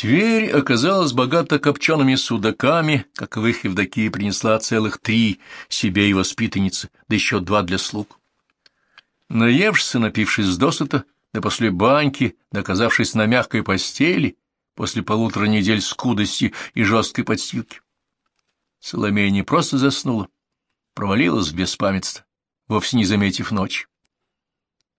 Тверь оказалась богата копчеными судаками, как в их Евдокия принесла целых три себе и воспитанницы, да еще два для слуг. Наевшись напившись досыта, да после баньки, доказавшись на мягкой постели, после полутора недель скудости и жесткой подстилки. Соломея не просто заснула, провалилась в беспамятство, вовсе не заметив ночь.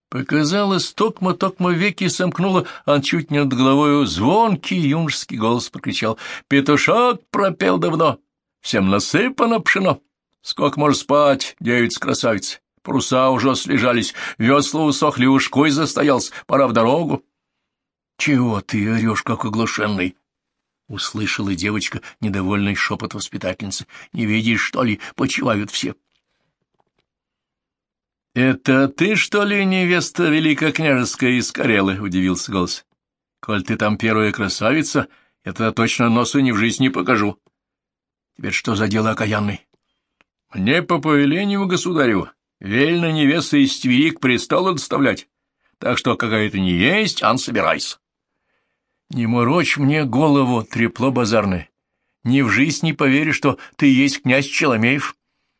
Показалось, токмо-токмо веки сомкнула, он чуть не над головою звонкий юношеский голос прокричал. «Петушок пропел давно, всем насыпано пшено. Сколько можно спать, девица-красавица? Паруса уже слежались, весла усохли, ушкой застоялся, пора в дорогу». «Чего ты орешь, как оглашенный?» — услышала девочка недовольный шепот воспитательницы. «Не видишь, что ли, почивают все?» — Это ты, что ли, невеста великокняжеская из Карелы? — удивился голос. — Коль ты там первая красавица, я тогда точно носу ни в жизнь не покажу. — Теперь что за дело окаянный? — Мне по повелению государю вельно невеста из Твери к престолу доставлять, так что какая-то не есть, ан собирайся. — Не морочь мне голову, трепло базарное. Ни в жизнь не поверю, что ты есть князь Челомеев.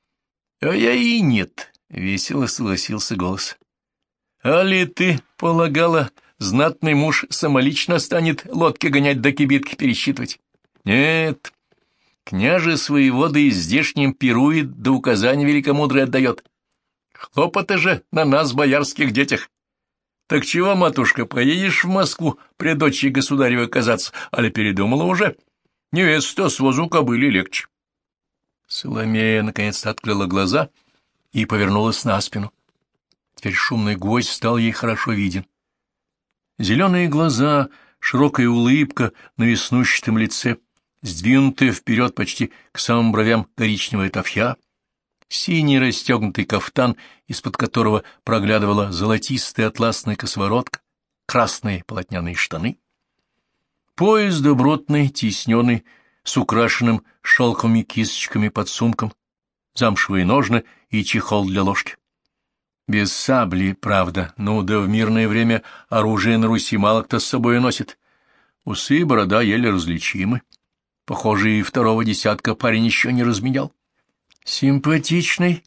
— А я и нет, — весело согласился голос. — А ли ты полагала, знатный муж самолично станет лодки гонять до кибитки пересчитывать? Нет, княже свои воды и здешним пирует, да указания великомудрый отдает. Хлопоты же на нас, боярских детях. Так чего, матушка, поедешь в Москву при дочери государева казаться, али передумала уже? Невеста с возу кобыли легче. Соломея наконец-то открыла глаза — и повернулась на спину. Теперь шумный гвоздь стал ей хорошо виден. Зеленые глаза, широкая улыбка на веснущатом лице, сдвинутая вперед почти к самым бровям коричневая тафья, синий расстегнутый кафтан, из-под которого проглядывала золотистая атласная косоворотка, красные полотняные штаны, пояс добротный, тисненный, с украшенным шелковыми кисточками под сумком, замшевые ножны и чехол для ложки. Без сабли, правда, ну да в мирное время оружие на Руси мало кто с собой носит. Усы и борода еле различимы. Похоже, и второго десятка парень еще не разменял. Симпатичный,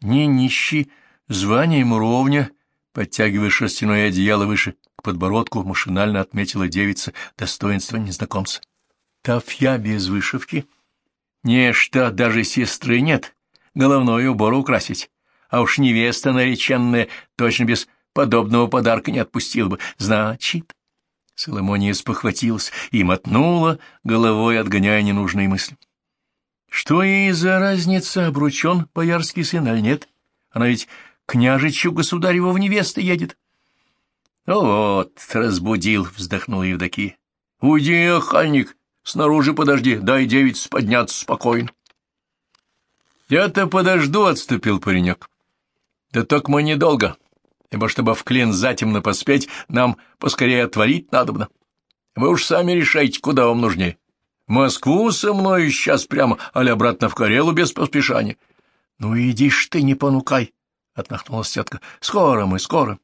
не нищий, званием ровня, подтягивая шерстяное одеяло выше к подбородку, машинально отметила девица достоинство незнакомца. Тафья без вышивки? Нечто, даже сестры нет, головной убор украсить. А уж невеста нареченная точно без подобного подарка не отпустил бы. Значит... Соломония спохватилась и мотнула головой, отгоняя ненужные мысли. Что ей за разница, обручен боярский сын, аль нет? Она ведь княжичу государеву в невесты едет. — Вот, разбудил, — вздохнул Евдокия. — Уйди, охальник, снаружи подожди, дай девиц подняться спокойно. «Я-то подожду», — отступил паренек. «Да только мы недолго, ибо чтобы в клин затемно поспеть, нам поскорее отворить надобно. Вы уж сами решайте, куда вам нужнее. В Москву со мной сейчас прямо, али обратно в Карелу без поспешания». «Ну, иди ж ты, не понукай», — отмахнулась тетка. «Скоро мы, скоро».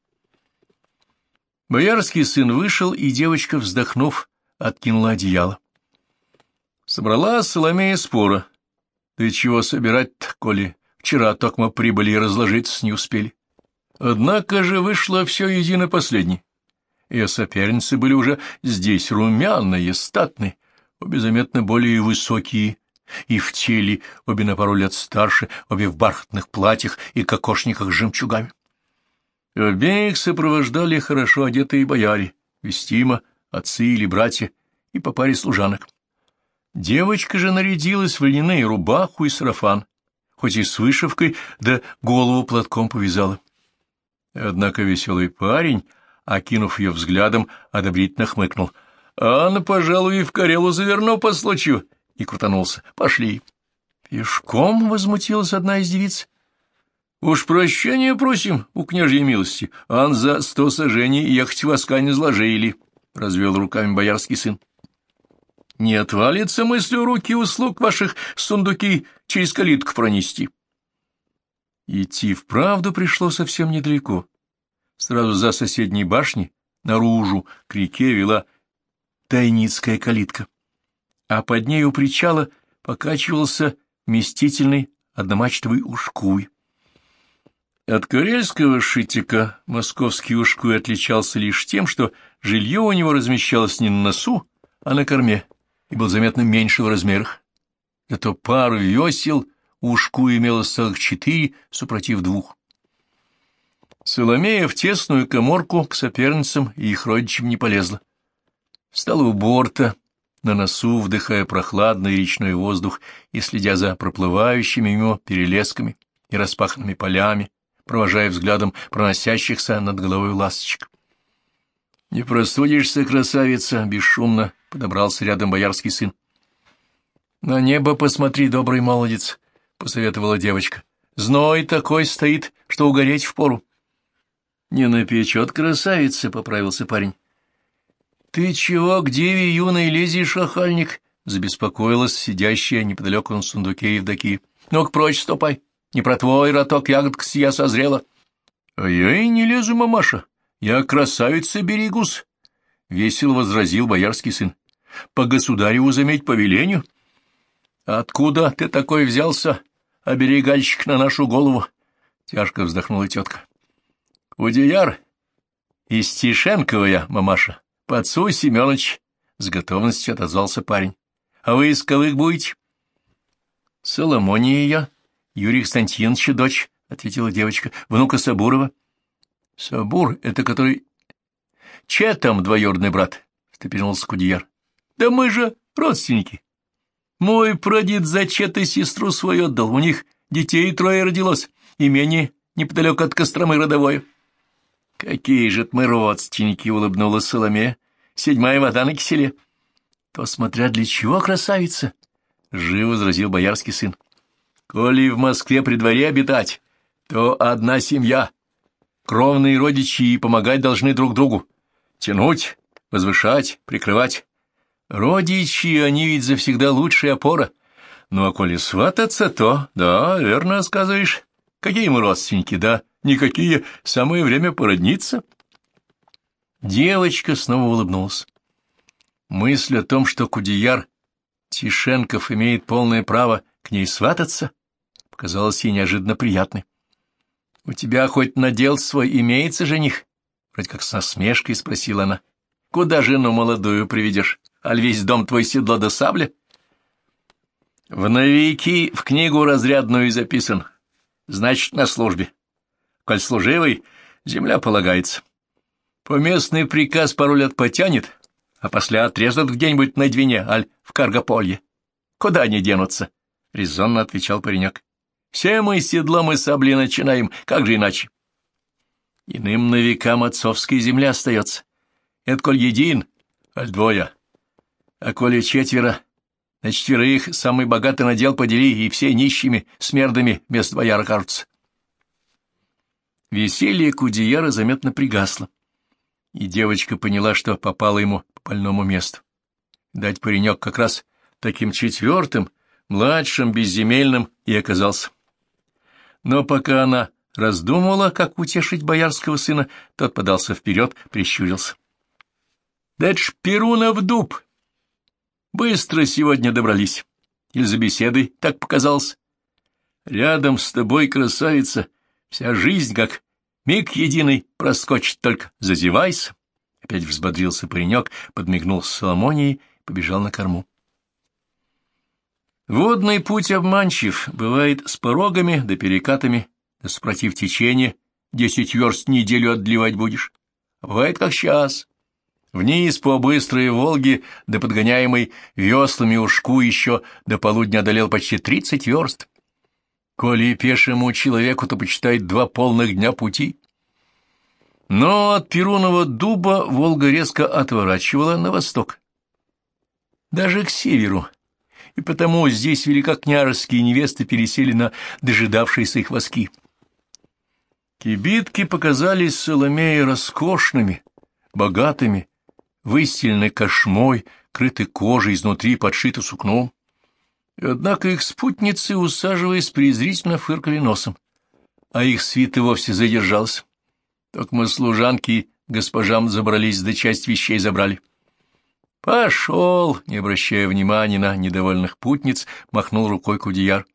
Боярский сын вышел, и девочка, вздохнув, откинула одеяло. Собрала Соломея спора, да чего собирать-то, коли вчера только мы прибыли и разложиться не успели? Однако же вышло все едино последнее. И соперницы были уже здесь румяные, статные, обе заметно более высокие, и в теле, обе на пару лет старше, обе в бархатных платьях и кокошниках с жемчугами. Обеих сопровождали хорошо одетые бояре, вестимо, отцы или братья, и по паре служанок. Девочка же нарядилась в льняные рубаху и сарафан, хоть и с вышивкой, да голову платком повязала. Однако веселый парень, окинув ее взглядом, одобрительно хмыкнул. — Анна, пожалуй, и в Карелу заверну по случаю, — и крутанулся. — Пошли. — Пешком? — возмутилась одна из девиц. — Уж прощения просим у княжьей милости. Ан за сто сажений ехать воска не зложили, — развел руками боярский сын. Не отвалится мыслью руки услуг ваших сундуки через калитку пронести. Идти вправду пришло совсем недалеко. Сразу за соседней башней, наружу, к реке вела тайницкая калитка, а под ней у причала покачивался вместительный одномачтовый ушкуй. От карельского шитика московский ушкуй отличался лишь тем, что жилье у него размещалось не на носу, а на корме, и был заметно меньше в размерах. Зато пару весел ушку имелось целых четыре, супротив двух. Соломея в тесную коморку к соперницам и их родичам не полезла. Стала у борта, на носу, вдыхая прохладный речной воздух и следя за проплывающими мимо перелесками и распаханными полями, провожая взглядом проносящихся над головой ласточек. — Не простудишься, красавица! — бесшумно подобрался рядом боярский сын. — На небо посмотри, добрый молодец! — посоветовала девочка. — Зной такой стоит, что угореть впору. — Не напечет красавица! — поправился парень. — Ты чего к деве юной лезешь, охальник? — забеспокоилась сидящая неподалеку на сундуке Евдокия. — Ну-ка, прочь ступай. Не про твой роток ягодка сия созрела. — А я и не лезу, мамаша. Я красавица берегусь, — весело возразил боярский сын. — По государеву, заметь, по велению. — Откуда ты такой взялся, оберегальщик на нашу голову? — тяжко вздохнула тетка. — Удияр, из Тишенковая, мамаша. «Подсуй, Семенович!» — с готовностью отозвался парень. «А вы из ковых будете?» «Соломония я, Юрий Константинович, дочь», — ответила девочка, — «внука Сабурова». «Сабур — это который...» «Че там двоюродный брат?» — встрепенулся Кудияр. «Да мы же родственники. Мой прадед за Чета сестру свою отдал, у них детей трое родилось, имение неподалеку от Костромы родовое». «Какие же мы родственники!» — улыбнулась Соломе. «Седьмая вода на киселе». «То смотря для чего, красавица!» — живо возразил боярский сын. «Коли в Москве при дворе обитать, то одна семья. Кровные родичи и помогать должны друг другу. Тянуть, возвышать, прикрывать. Родичи, они ведь завсегда лучшая опора. Ну, а коли свататься, то, да, верно сказываешь. Какие мы родственники, да?» Никакие, самое время породниться. Девочка снова улыбнулась. Мысль о том, что Кудияр Тишенков имеет полное право к ней свататься, показалась ей неожиданно приятной. — У тебя хоть надел свой имеется жених? — вроде как с насмешкой спросила она. — Куда жену молодую приведешь? Аль весь дом твой седло до сабля? — В новики в книгу разрядную записан. Значит, на службе коль служивый, земля полагается. Поместный приказ пару лет потянет, а после отрезат где-нибудь на Двине, аль в Каргополье. Куда они денутся? — резонно отвечал паренек. — Все мы седлом и сабли начинаем, как же иначе? Иным на векам отцовская земля остается. Это коль един, аль двое. А коли четверо, на четверых самый богатый надел подели, и все нищими, смердами вместо бояра кажутся. Веселье Кудияра заметно пригасло, и девочка поняла, что попала ему по больному месту. Дать паренек как раз таким четвертым, младшим, безземельным и оказался. Но пока она раздумывала, как утешить боярского сына, тот подался вперед, прищурился. — Да это ж Перунов дуб! Быстро сегодня добрались. Или за беседой так показалось. Рядом с тобой, красавица, — Вся жизнь, как миг единый, проскочит, только зазевайся. Опять взбодрился паренек, подмигнул Соломонией и побежал на корму. Водный путь обманчив, бывает с порогами да перекатами, да спротив течения, десять верст неделю отливать будешь. бывает как сейчас. Вниз по быстрой Волге, да подгоняемой веслами ушку еще до полудня одолел почти тридцать верст. Коли пешему человеку-то почитает два полных дня пути. Но от Перунова дуба Волга резко отворачивала на восток. Даже к северу. И потому здесь великокняжеские невесты пересели на дожидавшиеся их воски. Кибитки показались Соломеи роскошными, богатыми, выстелены кошмой, крыты кожей, изнутри подшиты сукном. Однако их спутницы, усаживаясь, презрительно фыркали носом, а их свита вовсе задержался. Так мы служанки госпожам забрались, да часть вещей забрали. Пошел, не обращая внимания на недовольных путниц, махнул рукой Кудияр.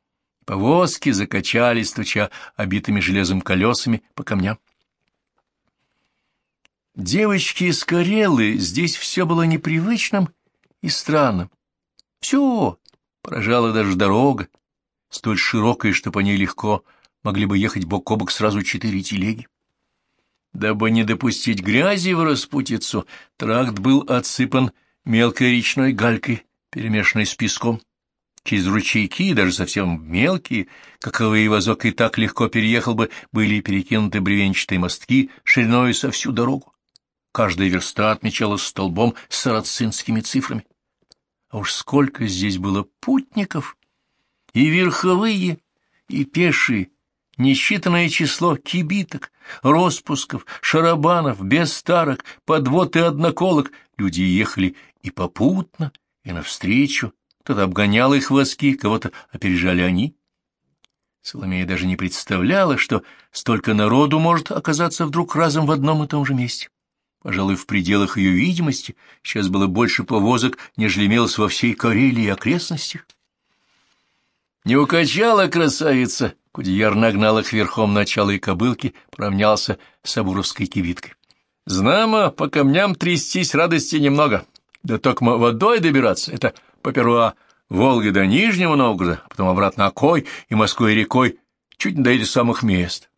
Повозки закачались, стуча обитыми железом колесами по камням. Девочки из Карелы, здесь все было непривычным и странным. Все, поражала даже дорога, столь широкая, что по ней легко могли бы ехать бок о бок сразу четыре телеги. Дабы не допустить грязи в распутицу, тракт был отсыпан мелкой речной галькой, перемешанной с песком. Через ручейки, даже совсем мелкие, каковые вазок и так легко переехал бы, были перекинуты бревенчатые мостки шириной со всю дорогу. Каждая верста отмечалась столбом с сарацинскими цифрами. А уж сколько здесь было путников! И верховые, и пешие, несчитанное число кибиток, распусков, шарабанов, бестарок, подвод и одноколок. Люди ехали и попутно, и навстречу. Кто-то обгонял их воски, кого-то опережали они. Соломея даже не представляла, что столько народу может оказаться вдруг разом в одном и том же месте. Пожалуй, в пределах ее видимости сейчас было больше повозок, нежели имелось во всей Карелии и окрестностях. Не укачала красавица, Кудеяр нагнал их верхом начала и кобылки, поравнялся с абуровской кивиткой. Знамо, по камням трястись радости немного. Да только водой добираться — это, поперва, Волга до Нижнего Новгорода, потом обратно Окой и Москвой рекой, чуть не до этих самых мест.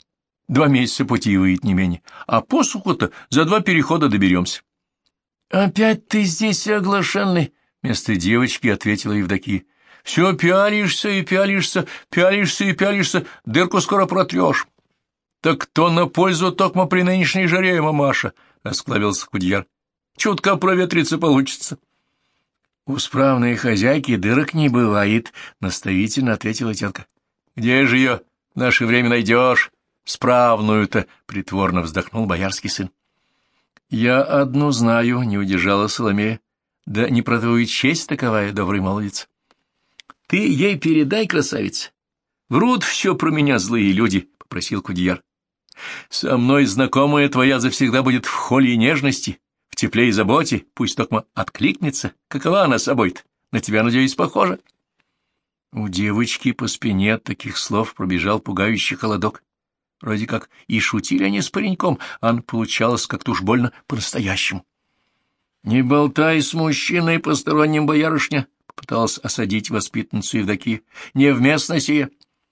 Два месяца пути выйдет не менее, а посуху-то за два перехода доберемся. — Опять ты здесь оглашенный? — вместо девочки ответила Евдокия. Все пялишься и пялишься, пялишься и пялишься, дырку скоро протрешь. — Так кто на пользу токмо при нынешней жаре, мамаша? — расклавился Кудьяр. — Чутко проветриться получится. — У справной хозяйки дырок не бывает, — наставительно ответила тетка. — Где же ее в наше время найдешь? Справную-то, — притворно вздохнул боярский сын. — Я одну знаю, — не удержала Соломея. — Да не про твою честь таковая, добрый молодец. — Ты ей передай, красавица. Врут все про меня злые люди, — попросил Кудьяр. — Со мной знакомая твоя завсегда будет в холе и нежности, тепле и заботе, пусть только откликнется. Какова она собой-то? На тебя, надеюсь, похожа? У девочки по спине от таких слов пробежал пугающий холодок. Вроде как и шутили они с пареньком, а получалось как-то уж больно по-настоящему. — Не болтай с мужчиной посторонним, боярышня, Пыталась осадить воспитанницу Евдокия. — Невместно сие.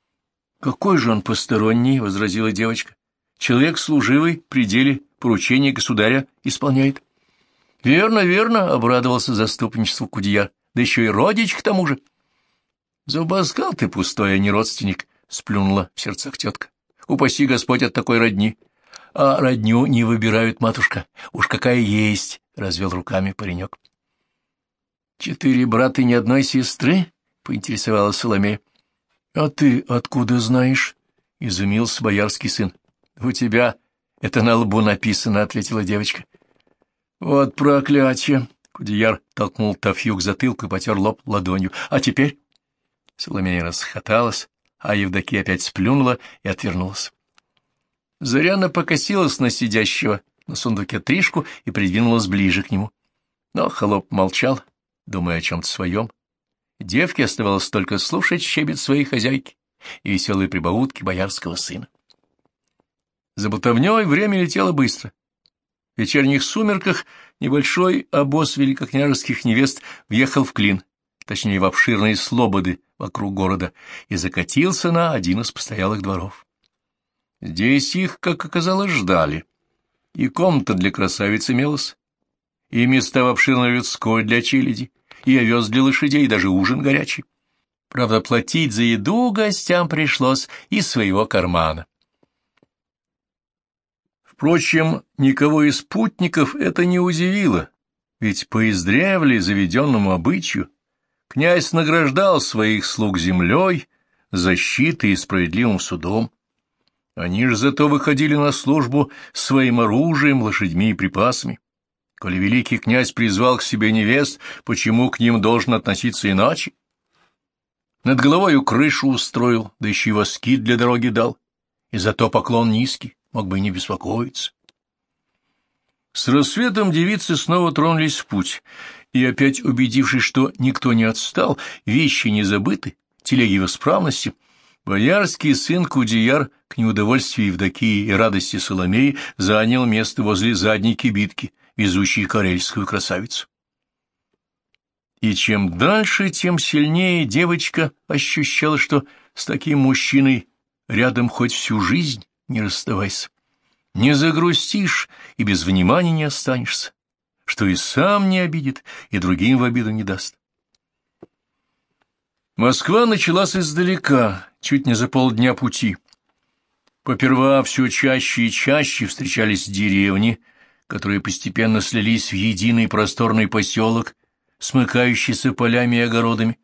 — Какой же он посторонний? — возразила девочка. — Человек служивый, при деле поручения государя исполняет. — Верно, верно, — обрадовался заступничеству Кудьяр. — Да еще и родич к тому же. — Забаскал ты пустой, а не родственник, — сплюнула в сердцах тетка. — Упаси Господь от такой родни. — А родню не выбирают, матушка. Уж какая есть, — развел руками паренек. — Четыре брата и ни одной сестры? — поинтересовалась Соломея. — А ты откуда знаешь? — изумился боярский сын. — У тебя это на лбу написано, — ответила девочка. — Вот проклятие! — Кудеяр толкнул Тафью к затылку и потер лоб ладонью. — А теперь? Соломея расхоталась, а Евдокия опять сплюнула и отвернулась. Заряна покосилась на сидящего на сундуке Тришку и придвинулась ближе к нему. Но холоп молчал, думая о чем-то своем. Девке оставалось только слушать щебет своей хозяйки и веселые прибаутки боярского сына. За болтовней время летело быстро. В вечерних сумерках небольшой обоз великокняжеских невест въехал в Клин, точнее, в обширные слободы вокруг города, и закатился на один из постоялых дворов. Здесь их, как оказалось, ждали. И комната для красавиц имелась, и места в обширной людской для челяди, и овес для лошадей, и даже ужин горячий. Правда, платить за еду гостям пришлось из своего кармана. Впрочем, никого из спутников это не удивило, ведь по издревле заведенному обычаю князь награждал своих слуг землей, защитой и справедливым судом. Они же зато выходили на службу своим оружием, лошадьми и припасами. Коли великий князь призвал к себе невест, почему к ним должен относиться иначе? Над головою крышу устроил, да еще и воски для дороги дал, и зато поклон низкий, мог бы и не беспокоиться. С рассветом девицы снова тронулись в путь, И опять убедившись, что никто не отстал, вещи не забыты, телеги в исправности, боярский сын Кудияр к неудовольствию Евдокии и радости Соломеи занял место возле задней кибитки, везущей карельскую красавицу. И чем дальше, тем сильнее девочка ощущала, что с таким мужчиной рядом хоть всю жизнь не расставайся. Не загрустишь и без внимания не останешься, что и сам не обидит, и другим в обиду не даст. Москва началась издалека, чуть не за полдня пути. Поперва все чаще и чаще встречались деревни, которые постепенно слились в единый просторный поселок, смыкающийся полями и огородами.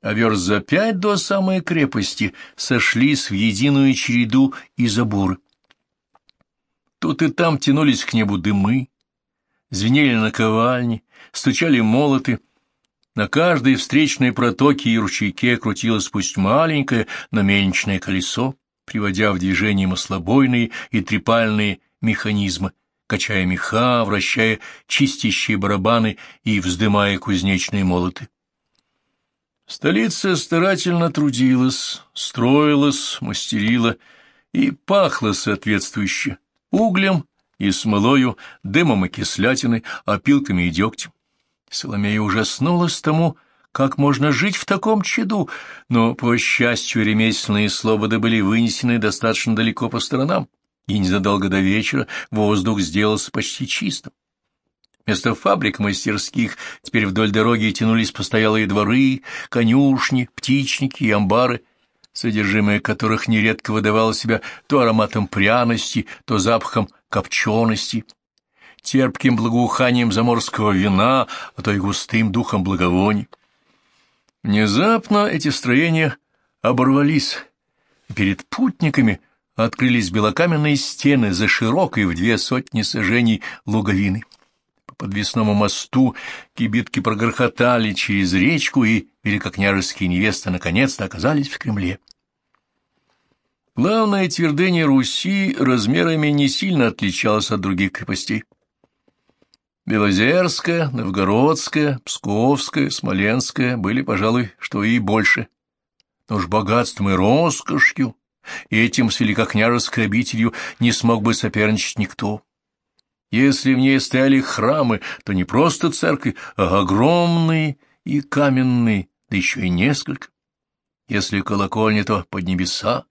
А верст за пять до самой крепости сошлись в единую череду и заборы. Тут и там тянулись к небу дымы, звенели наковальни, стучали молоты. На каждой встречной протоке и ручейке крутилось пусть маленькое, но мельничное колесо, приводя в движение маслобойные и трепальные механизмы, качая меха, вращая чистящие барабаны и вздымая кузнечные молоты. Столица старательно трудилась, строилась, мастерила и пахла соответствующе углем и смолою, дымом и кислятиной, опилками и дегтем. Соломея ужаснулась тому, как можно жить в таком чаду, но, по счастью, ремесленные слободы были вынесены достаточно далеко по сторонам, и незадолго до вечера воздух сделался почти чистым. Вместо фабрик мастерских теперь вдоль дороги тянулись постоялые дворы, конюшни, птичники и амбары, содержимое которых нередко выдавало себя то ароматом пряности, то запахом копчености, терпким благоуханием заморского вина, а то и густым духом благовоний. Внезапно эти строения оборвались, и перед путниками открылись белокаменные стены за широкой в две сотни сажений луговины подвесному мосту кибитки прогрохотали через речку, и великокняжеские невесты наконец-то оказались в Кремле. Главная твердыня Руси размерами не сильно отличалась от других крепостей. Белозерская, Новгородская, Псковская, Смоленская были, пожалуй, что и больше. Но уж богатством и роскошью этим с великокняжеской обителью не смог бы соперничать никто. Если в ней стояли храмы, то не просто церкви, а огромные и каменные, да еще и несколько. Если колокольни, то под небеса.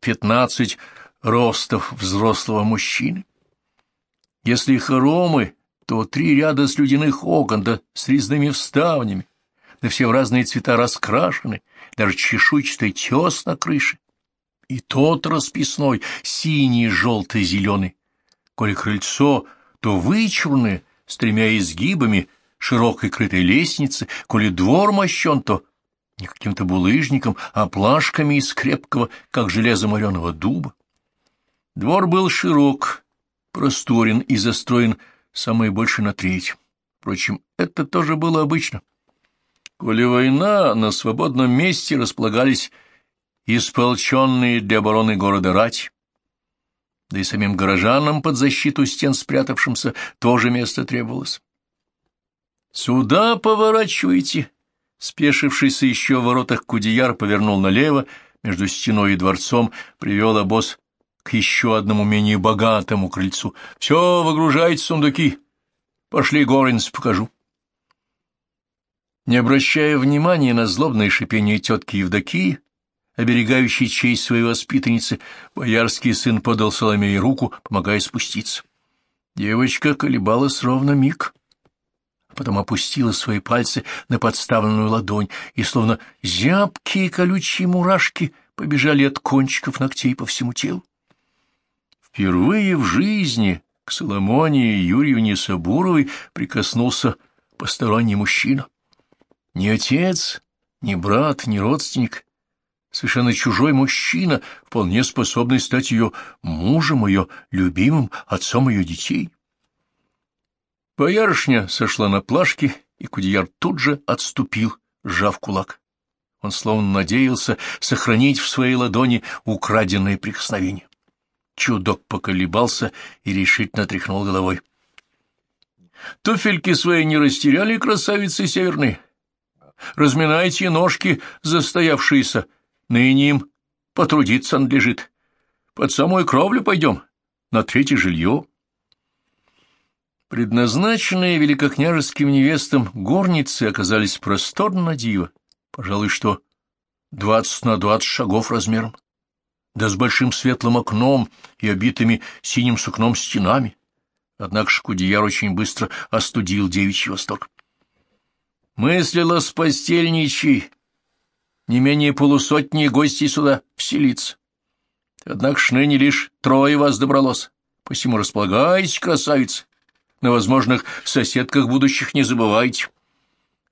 Пятнадцать ростов взрослого мужчины. Если хоромы, то три ряда слюдяных окон, да с резными вставнями, да все в разные цвета раскрашены, даже чешуйчатый тес на крыше. И тот расписной, синий, желтый, зеленый, коли крыльцо, то вычурное, с тремя изгибами широкой крытой лестницы, коли двор мощен, то не каким-то булыжником, а плашками из крепкого, как железо мореного дуба. Двор был широк, просторен и застроен самое больше на треть. Впрочем, это тоже было обычно. Коли война, на свободном месте располагались исполченные для обороны города рать, да и самим горожанам под защиту стен спрятавшимся тоже место требовалось. «Сюда поворачивайте!» Спешившийся еще в воротах Кудияр повернул налево, между стеной и дворцом, привел обоз к еще одному менее богатому крыльцу. «Все, выгружайте сундуки. Пошли, Горинс, покажу». Не обращая внимания на злобное шипение тетки Евдокии, оберегающий честь своей воспитанницы, боярский сын подал Соломее руку, помогая спуститься. Девочка колебалась ровно миг, а потом опустила свои пальцы на подставленную ладонь, и словно зябкие колючие мурашки побежали от кончиков ногтей по всему телу. Впервые в жизни к Соломоне Юрьевне Сабуровой прикоснулся посторонний мужчина. Ни отец, ни брат, ни родственник, совершенно чужой мужчина, вполне способный стать ее мужем, ее любимым отцом ее детей. Боярышня сошла на плашки, и Кудеяр тут же отступил, сжав кулак. Он словно надеялся сохранить в своей ладони украденное прикосновение. Чудок поколебался и решительно тряхнул головой. Туфельки свои не растеряли, красавицы северные. Разминайте ножки застоявшиеся, ныне им потрудиться надлежит. Под самую кровлю пойдем, на третье жилье. Предназначенные великокняжеским невестам горницы оказались просторно диво, пожалуй, что двадцать на двадцать шагов размером, да с большим светлым окном и обитыми синим сукном стенами. Однако Шкудияр очень быстро остудил девичий восторг. Мыслила с постельничей, не менее полусотни гостей сюда вселиться. Однако ж ныне лишь трое вас добралось, посему располагайтесь, красавицы, на возможных соседках будущих не забывайте.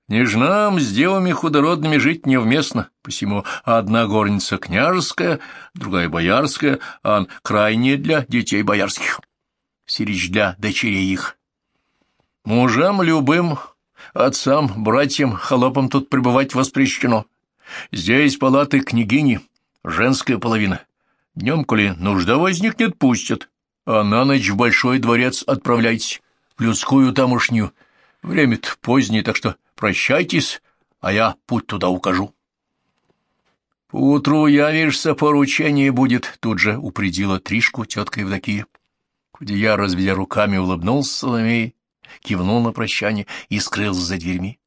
Нежнам с девами худородными жить невместно, посему одна горница княжеская, другая боярская, а крайняя для детей боярских, сирич для дочерей их. Мужам любым, отцам, братьям, холопам тут пребывать воспрещено. Здесь палаты княгини, женская половина. Днем, коли нужда возникнет, пустят, а на ночь в большой дворец отправляйтесь, в людскую тамошнюю. Время-то позднее, так что прощайтесь, а я путь туда укажу. — Поутру явишься, поручение будет, — тут же упредила Тришку тетка Евдокия. Кудея, разведя руками, улыбнулся Соломей, кивнул на прощание и скрылся за дверьми.